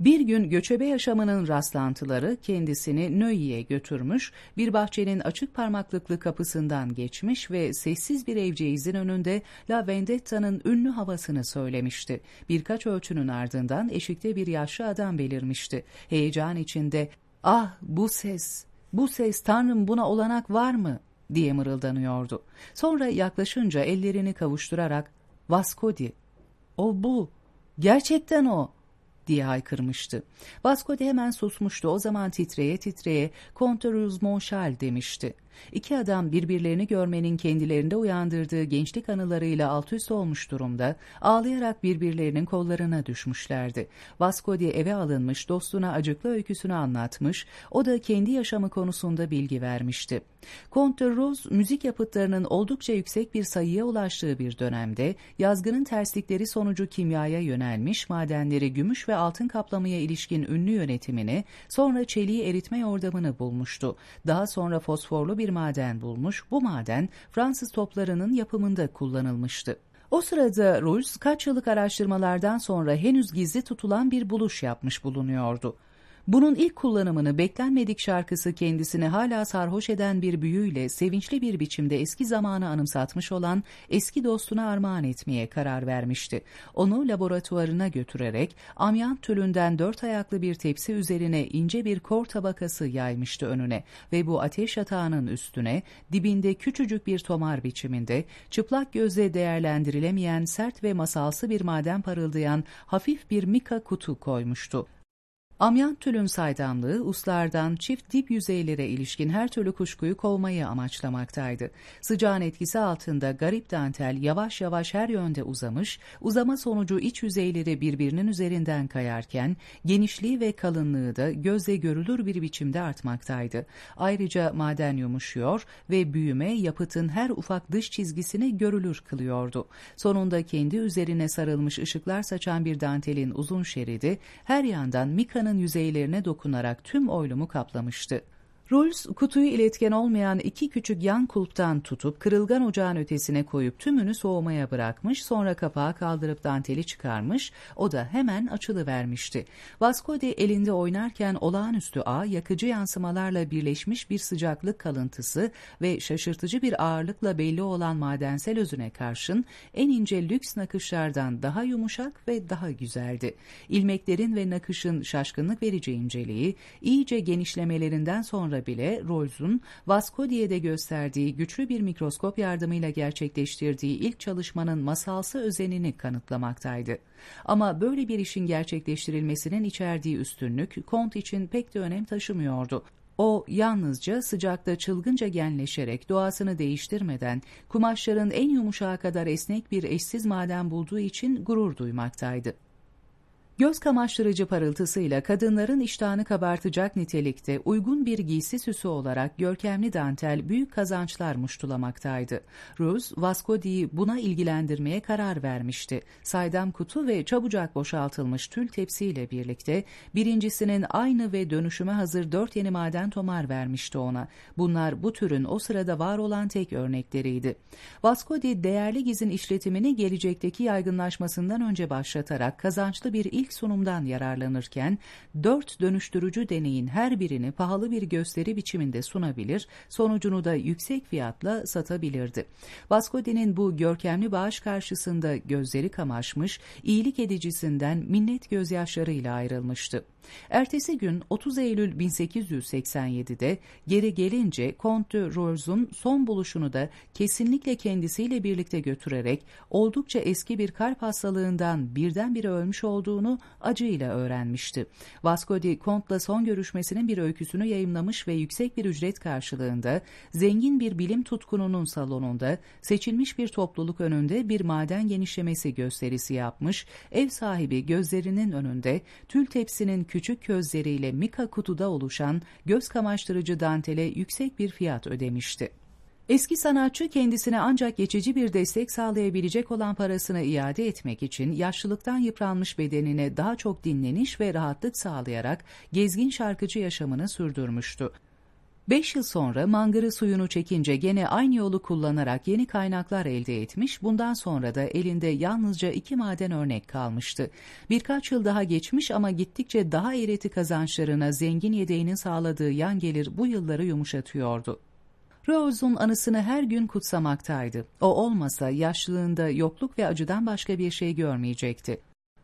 Bir gün göçebe yaşamının rastlantıları kendisini Nöy'ye götürmüş, bir bahçenin açık parmaklıklı kapısından geçmiş ve sessiz bir evceğizin önünde La Vendetta'nın ünlü havasını söylemişti. Birkaç ölçünün ardından eşikte bir yaşlı adam belirmişti. Heyecan içinde, ''Ah bu ses, bu ses Tanrım buna olanak var mı?'' diye mırıldanıyordu. Sonra yaklaşınca ellerini kavuşturarak, ''Vascodi, o bu, gerçekten o.'' diye haykırmıştı. Vasco de hemen susmuştu. O zaman titreye titreye Comte Monchal demişti. İki adam birbirlerini görmenin kendilerinde uyandırdığı gençlik anılarıyla alt üst olmuş durumda, ağlayarak birbirlerinin kollarına düşmüşlerdi. Vasco eve alınmış, dostuna acıklı öyküsünü anlatmış, o da kendi yaşamı konusunda bilgi vermişti. Comte Rose, müzik yapıtlarının oldukça yüksek bir sayıya ulaştığı bir dönemde, yazgının terslikleri sonucu kimyaya yönelmiş, madenleri gümüş ve altın kaplamaya ilişkin ünlü yönetimini, sonra çeliği eritme yordamını bulmuştu. Daha sonra fosforlu bir bir maden bulmuş, bu maden Fransız toplarının yapımında kullanılmıştı. O sırada Rus kaç yıllık araştırmalardan sonra henüz gizli tutulan bir buluş yapmış bulunuyordu. Bunun ilk kullanımını beklenmedik şarkısı kendisini hala sarhoş eden bir büyüyle sevinçli bir biçimde eski zamanı anımsatmış olan eski dostuna armağan etmeye karar vermişti. Onu laboratuvarına götürerek amyant tülünden dört ayaklı bir tepsi üzerine ince bir kor tabakası yaymıştı önüne ve bu ateş yatağının üstüne dibinde küçücük bir tomar biçiminde çıplak gözle değerlendirilemeyen sert ve masalsı bir maden parıldayan hafif bir mika kutu koymuştu. Amyant tülün saydamlığı uslardan çift dip yüzeylere ilişkin her türlü kuşkuyu kovmayı amaçlamaktaydı. Sıcağın etkisi altında garip dantel yavaş yavaş her yönde uzamış, uzama sonucu iç yüzeyleri birbirinin üzerinden kayarken genişliği ve kalınlığı da gözle görülür bir biçimde artmaktaydı. Ayrıca maden yumuşuyor ve büyüme yapıtın her ufak dış çizgisini görülür kılıyordu. Sonunda kendi üzerine sarılmış ışıklar saçan bir dantelin uzun şeridi her yandan Mika'nın Masanın yüzeylerine dokunarak tüm oylumu kaplamıştı. Rolls kutuyu iletken olmayan iki küçük yan kulptan tutup kırılgan ocağın ötesine koyup tümünü soğumaya bırakmış sonra kapağı kaldırıp danteli çıkarmış o da hemen açılıvermişti. Vasco de elinde oynarken olağanüstü ağ yakıcı yansımalarla birleşmiş bir sıcaklık kalıntısı ve şaşırtıcı bir ağırlıkla belli olan madensel özüne karşın en ince lüks nakışlardan daha yumuşak ve daha güzeldi. İlmeklerin ve nakışın şaşkınlık verici inceliği iyice genişlemelerinden sonra sonra bile Rolls'un Vascodi'de gösterdiği güçlü bir mikroskop yardımıyla gerçekleştirdiği ilk çalışmanın masalsı özenini kanıtlamaktaydı. Ama böyle bir işin gerçekleştirilmesinin içerdiği üstünlük Kont için pek de önem taşımıyordu. O yalnızca sıcakta çılgınca genleşerek doğasını değiştirmeden kumaşların en yumuşağa kadar esnek bir eşsiz maden bulduğu için gurur duymaktaydı. Göz kamaştırıcı parıltısıyla kadınların iştahını kabartacak nitelikte uygun bir giysi süsü olarak görkemli dantel büyük kazançlar muştulamaktaydı. Rose, Vascodi'yi buna ilgilendirmeye karar vermişti. Saydam kutu ve çabucak boşaltılmış tül tepsiyle birlikte birincisinin aynı ve dönüşüme hazır dört yeni maden tomar vermişti ona. Bunlar bu türün o sırada var olan tek örnekleriydi. Vascodi değerli gizin işletimini gelecekteki yaygınlaşmasından önce başlatarak kazançlı bir ilk ilk sunumdan yararlanırken dört dönüştürücü deneyin her birini pahalı bir gösteri biçiminde sunabilir, sonucunu da yüksek fiyatla satabilirdi. Vascodi'nin bu görkemli bağış karşısında gözleri kamaşmış, iyilik edicisinden minnet gözyaşlarıyla ayrılmıştı. Ertesi gün 30 Eylül 1887'de geri gelince Comte Rors'un son buluşunu da kesinlikle kendisiyle birlikte götürerek oldukça eski bir kalp hastalığından birdenbire ölmüş olduğunu acıyla öğrenmişti. Vasco de Comte'la son görüşmesinin bir öyküsünü yayımlamış ve yüksek bir ücret karşılığında zengin bir bilim tutkununun salonunda seçilmiş bir topluluk önünde bir maden genişlemesi gösterisi yapmış, ev sahibi gözlerinin önünde tül tepsinin küçük közleriyle mika kutuda oluşan göz kamaştırıcı dantele yüksek bir fiyat ödemişti. Eski sanatçı kendisine ancak geçici bir destek sağlayabilecek olan parasını iade etmek için yaşlılıktan yıpranmış bedenine daha çok dinleniş ve rahatlık sağlayarak gezgin şarkıcı yaşamını sürdürmüştü. Beş yıl sonra mangırı suyunu çekince gene aynı yolu kullanarak yeni kaynaklar elde etmiş, bundan sonra da elinde yalnızca iki maden örnek kalmıştı. Birkaç yıl daha geçmiş ama gittikçe daha eğreti kazançlarına zengin yedeğinin sağladığı yan gelir bu yılları yumuşatıyordu. Rose'un anısını her gün kutsamaktaydı. O olmasa yaşlılığında yokluk ve acıdan başka bir şey görmeyecekti.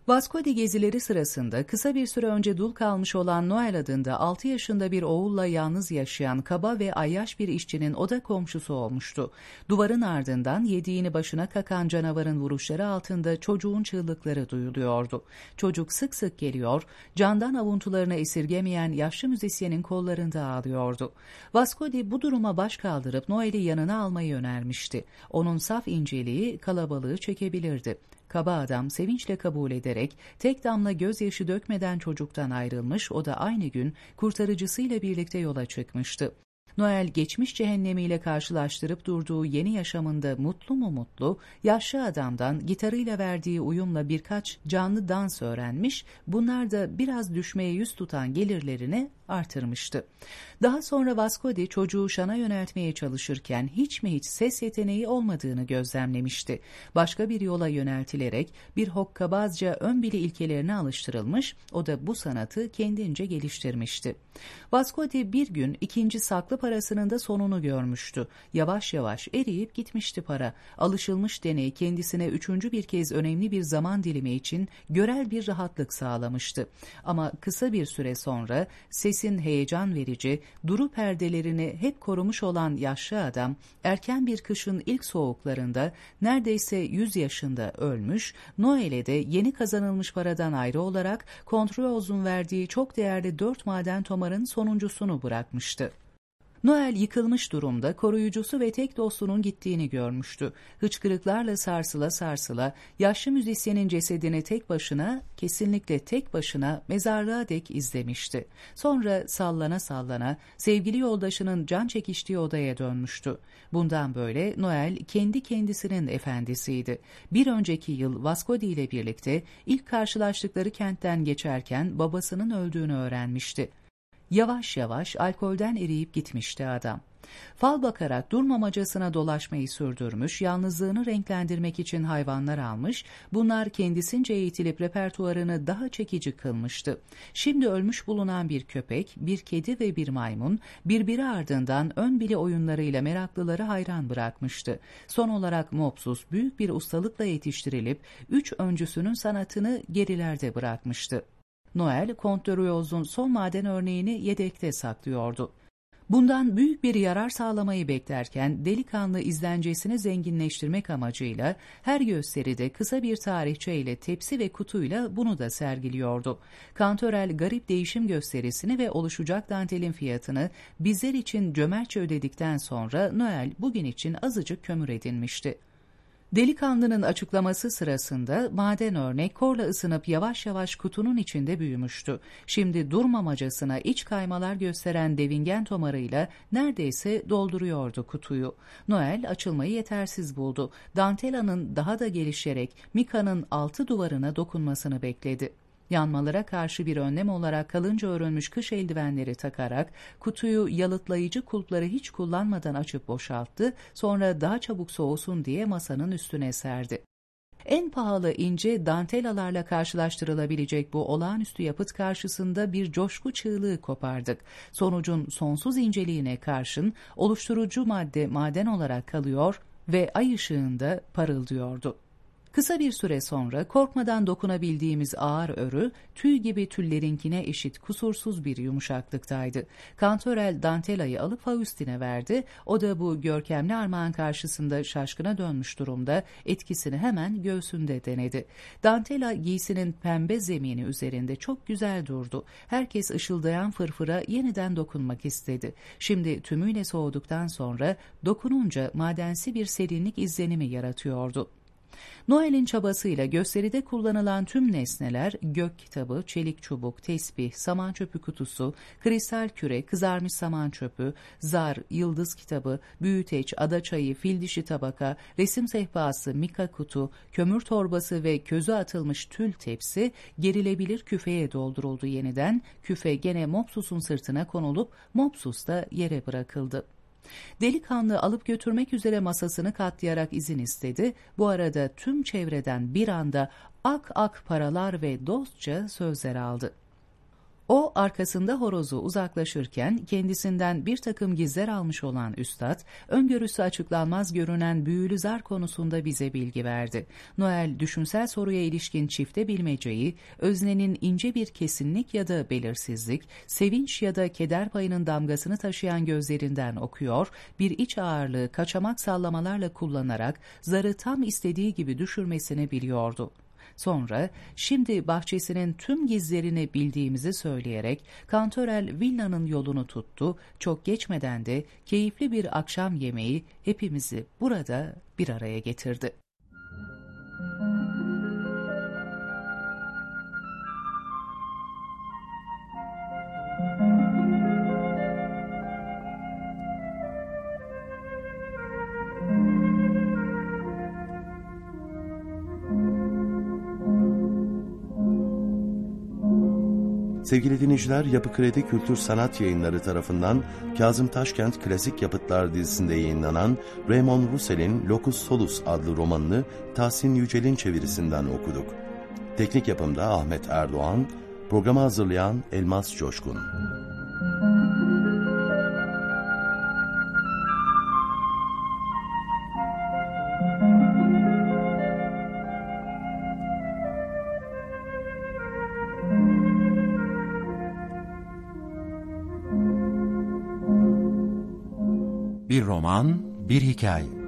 Vasco de gezileri sırasında kısa bir süre önce dul kalmış olan Noel adında 6 yaşında bir oğulla yalnız yaşayan kaba ve ayyaş bir işçinin oda komşusu olmuştu. Duvarın ardından yediğini başına kakan canavarın vuruşları altında çocuğun çığlıkları duyuluyordu. Çocuk sık sık geliyor, candan avuntularını esirgemeyen yaşlı müzisyenin kollarında ağlıyordu. Vasco de bu duruma baş kaldırıp Noel'i yanına almayı önermişti. Onun saf inceliği kalabalığı çekebilirdi. Kaba adam sevinçle kabul ederek tek damla gözyaşı dökmeden çocuktan ayrılmış o da aynı gün kurtarıcısıyla birlikte yola çıkmıştı. Noel geçmiş cehennemiyle karşılaştırıp durduğu yeni yaşamında mutlu mu mutlu, yaşlı adamdan gitarıyla verdiği uyumla birkaç canlı dans öğrenmiş, bunlar da biraz düşmeye yüz tutan gelirlerini artırmıştı. Daha sonra Vascodi çocuğu şana yöneltmeye çalışırken hiç mi hiç ses yeteneği olmadığını gözlemlemişti. Başka bir yola yöneltilerek bir hokkabazca ön bili ilkelerine alıştırılmış, o da bu sanatı kendince geliştirmişti. Vascodi bir gün ikinci saklı parasının da sonunu görmüştü. Yavaş yavaş eriyip gitmişti para. Alışılmış deney kendisine üçüncü bir kez önemli bir zaman dilimi için görel bir rahatlık sağlamıştı. Ama kısa bir süre sonra sesin heyecan verici, duru perdelerini hep korumuş olan yaşlı adam, erken bir kışın ilk soğuklarında neredeyse 100 yaşında ölmüş, Noel'e de yeni kazanılmış paradan ayrı olarak Kontroloz'un verdiği çok değerli dört maden tomarın sonuncusunu bırakmıştı. Noel yıkılmış durumda koruyucusu ve tek dostunun gittiğini görmüştü. Hıçkırıklarla sarsıla sarsıla yaşlı müzisyenin cesedini tek başına, kesinlikle tek başına mezarlığa dek izlemişti. Sonra sallana sallana sevgili yoldaşının can çekiştiği odaya dönmüştü. Bundan böyle Noel kendi kendisinin efendisiydi. Bir önceki yıl Vascodi ile birlikte ilk karşılaştıkları kentten geçerken babasının öldüğünü öğrenmişti. Yavaş yavaş alkolden eriyip gitmişti adam. Fal bakarak durmamacasına dolaşmayı sürdürmüş, yalnızlığını renklendirmek için hayvanlar almış, bunlar kendisince eğitilip repertuarını daha çekici kılmıştı. Şimdi ölmüş bulunan bir köpek, bir kedi ve bir maymun, birbiri ardından ön bile oyunlarıyla meraklıları hayran bırakmıştı. Son olarak Mopsus büyük bir ustalıkla yetiştirilip, üç öncüsünün sanatını gerilerde bırakmıştı. Noel, Kontrerioz'un son maden örneğini yedekte saklıyordu. Bundan büyük bir yarar sağlamayı beklerken delikanlı izlencesini zenginleştirmek amacıyla her gösteride kısa bir tarihçe ile tepsi ve kutuyla bunu da sergiliyordu. Kantörel garip değişim gösterisini ve oluşacak dantelin fiyatını bizler için cömertçe ödedikten sonra Noel bugün için azıcık kömür edinmişti. Delikanlının açıklaması sırasında maden örnek korla ısınıp yavaş yavaş kutunun içinde büyümüştü. Şimdi durmamacasına iç kaymalar gösteren devingen tomarıyla neredeyse dolduruyordu kutuyu. Noel açılmayı yetersiz buldu. Dantela'nın daha da gelişerek Mika'nın altı duvarına dokunmasını bekledi. Yanmalara karşı bir önlem olarak kalınca örülmüş kış eldivenleri takarak kutuyu yalıtlayıcı kulpları hiç kullanmadan açıp boşalttı, sonra daha çabuk soğusun diye masanın üstüne serdi. En pahalı ince dantelalarla karşılaştırılabilecek bu olağanüstü yapıt karşısında bir coşku çığlığı kopardık. Sonucun sonsuz inceliğine karşın oluşturucu madde maden olarak kalıyor ve ay ışığında parıldıyordu. Kısa bir süre sonra korkmadan dokunabildiğimiz ağır örü tüy gibi tüllerinkine eşit kusursuz bir yumuşaklıktaydı. Kantörel Dantela'yı alıp Faustine verdi. O da bu görkemli armağan karşısında şaşkına dönmüş durumda etkisini hemen göğsünde denedi. Dantela giysinin pembe zemini üzerinde çok güzel durdu. Herkes ışıldayan fırfıra yeniden dokunmak istedi. Şimdi tümüyle soğuduktan sonra dokununca madensi bir serinlik izlenimi yaratıyordu. Noel'in çabasıyla gösteride kullanılan tüm nesneler gök kitabı, çelik çubuk, tesbih, saman çöpü kutusu, kristal küre, kızarmış saman çöpü, zar, yıldız kitabı, büyüteç, ada çayı, fil dişi tabaka, resim sehpası, mika kutu, kömür torbası ve közü atılmış tül tepsi gerilebilir küfeye dolduruldu yeniden. Küfe gene Mopsus'un sırtına konulup Mopsus da yere bırakıldı. Delikanlı alıp götürmek üzere masasını katlayarak izin istedi. Bu arada tüm çevreden bir anda ak ak paralar ve dostça sözler aldı. O arkasında horozu uzaklaşırken kendisinden bir takım gizler almış olan üstad, öngörüsü açıklanmaz görünen büyülü zar konusunda bize bilgi verdi. Noel düşünsel soruya ilişkin çifte bilmeceyi, öznenin ince bir kesinlik ya da belirsizlik, sevinç ya da keder payının damgasını taşıyan gözlerinden okuyor, bir iç ağırlığı kaçamak sallamalarla kullanarak zarı tam istediği gibi düşürmesini biliyordu. Sonra şimdi bahçesinin tüm gizlerini bildiğimizi söyleyerek Kantörel villanın yolunu tuttu. Çok geçmeden de keyifli bir akşam yemeği hepimizi burada bir araya getirdi. Sevgili dinleyiciler, Yapı Kredi Kültür Sanat Yayınları tarafından Kazım Taşkent Klasik Yapıtlar dizisinde yayınlanan Raymond Roussel'in Locus Solus adlı romanını Tahsin Yücel'in çevirisinden okuduk. Teknik yapımda Ahmet Erdoğan, programı hazırlayan Elmas Coşkun. Bir roman, bir hikaye.